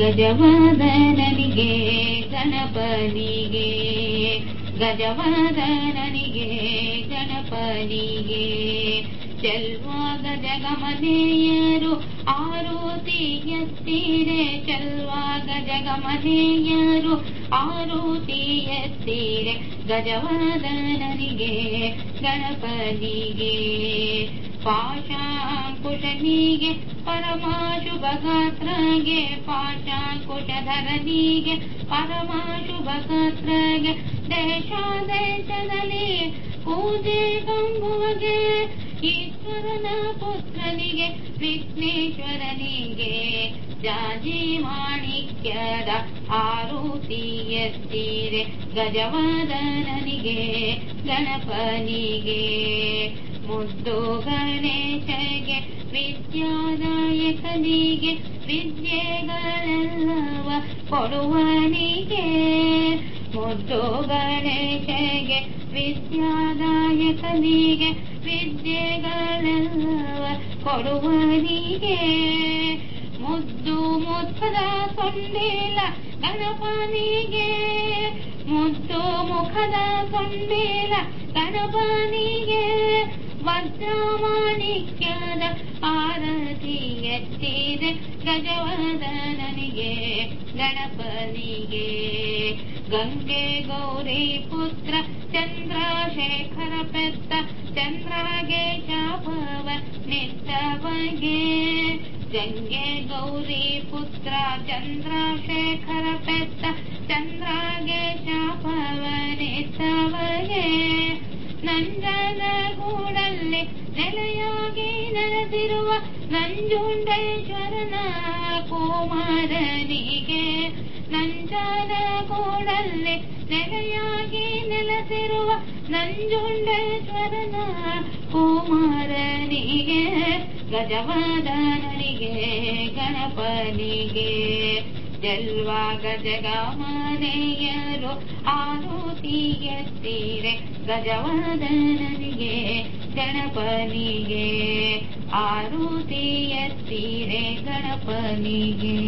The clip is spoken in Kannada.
ಗಜವದನನಿಗೆ ಗಣಪನಿಗೆ ಗಜವಾದನಿಗೆ ಗಣಪನಿಗೆ. ಚೆಲ್ವಾಗ ಜಗಮನೆಯರು ಆರೋತಿ ಎತ್ತೀರೆ ಚೆಲ್ವಾಗ ಜಗಮನೆಯರು ಆರೋತಿ ಎತ್ತೀರೆ ಗಜವಾದನಿಗೆ ಗಣಪನಿಗೆ. ಪಾಶಾಂಕುಶನಿಗೆ, ಪರಮಾಶುಭಗಾತ್ರಗೆ, ಪಾಶಾಂಕುಶಧರನಿಗೆ, ಪರಮಾಶುಭಗಾತ್ರಗೆ ದೇಶ ದೇಶದಲ್ಲಿ ಪೂಜೆ ಕಂಬುವಗೆ, ಈಶ್ವರನ ಪುತ್ರನಿಗೆ, ವಿಘ್ನೇಶ್ವರನಿಗೆ, ಜಾಜಿ ಮಾಣಿಕ್ಯದ ಆರುತಿಯತ್ತೀರೆ ಗಜವದನನಿಗೆ, ಗಣಪನಿಗೆ. ಮುದ್ದು ಗಣೇಶಗೆ ವಿದ್ಯಾದಾಯಕನಿಗೆ ವಿದ್ಯೆಗಳೆಲ್ಲವ ಕೊಡುವನಿಗೆ. ಮುದ್ದು ಗಣೇಶಗೆ ವಿದ್ಯಾದಾಯಕನಿಗೆ ವಿದ್ಯೆಗಳೆಲ್ಲವ ಕೊಡುವನಿಗೆ. ಮುದ್ದು ಮುಖದ ಕೊಂಡಿಲ್ಲ ಗಣಪನಿಗೆ, ಮುದ್ದು ಮುಖದ ಕೊಂಡಿಲ್ಲ ಗಣಪನಿಗೆ. ವಜ್ರಮಾಣಿಕ್ಯದ ಆರತಿ ಎತ್ತಿದೆ ಗಜವದನನಿಗೆ ಗಣಪನಿಗೆ ಗಂಗೆ ಗೌರಿ ಪುತ್ರ ಚಂದ್ರಶೇಖರ ಪೆತ್ತ ಚಂದ್ರಗೆ ಶಾಪವ ನಿತ್ತವಗೆ ಗಂಗೆ ಗೌರಿ ಪುತ್ರ ಚಂದ್ರಶೇಖರ ಪೆತ್ತ ಚಂದ್ರಗೆ ನಂಜನಗೂಡಲ್ಲಿ ನೆಲೆಯಾಗಿ ನೆಲೆಸಿರುವ ನಂಜುಂಡೇಶ್ವರನ ಕುಮಾರನಿಗೆ ನಂಜನಗೂಡಲ್ಲಿ ನೆಲೆಯಾಗಿ ನೆಲೆಸಿರುವ ನಂಜುಂಡೇಶ್ವರನ ಕುಮಾರನಿಗೆ ಗಜವಾದನಿಗೆ ಗಣಪನಿಗೆ ಜಲ್ವಾಗ ಜಗಮನೆಯರು ಆರುತಿ ಎತ್ತೀರೆ ಗಜವದನನಿಗೆ ಗಣಪನಿಗೆ ಆರುತಿ ಎತ್ತೀರೆ ಗಣಪನಿಗೆ.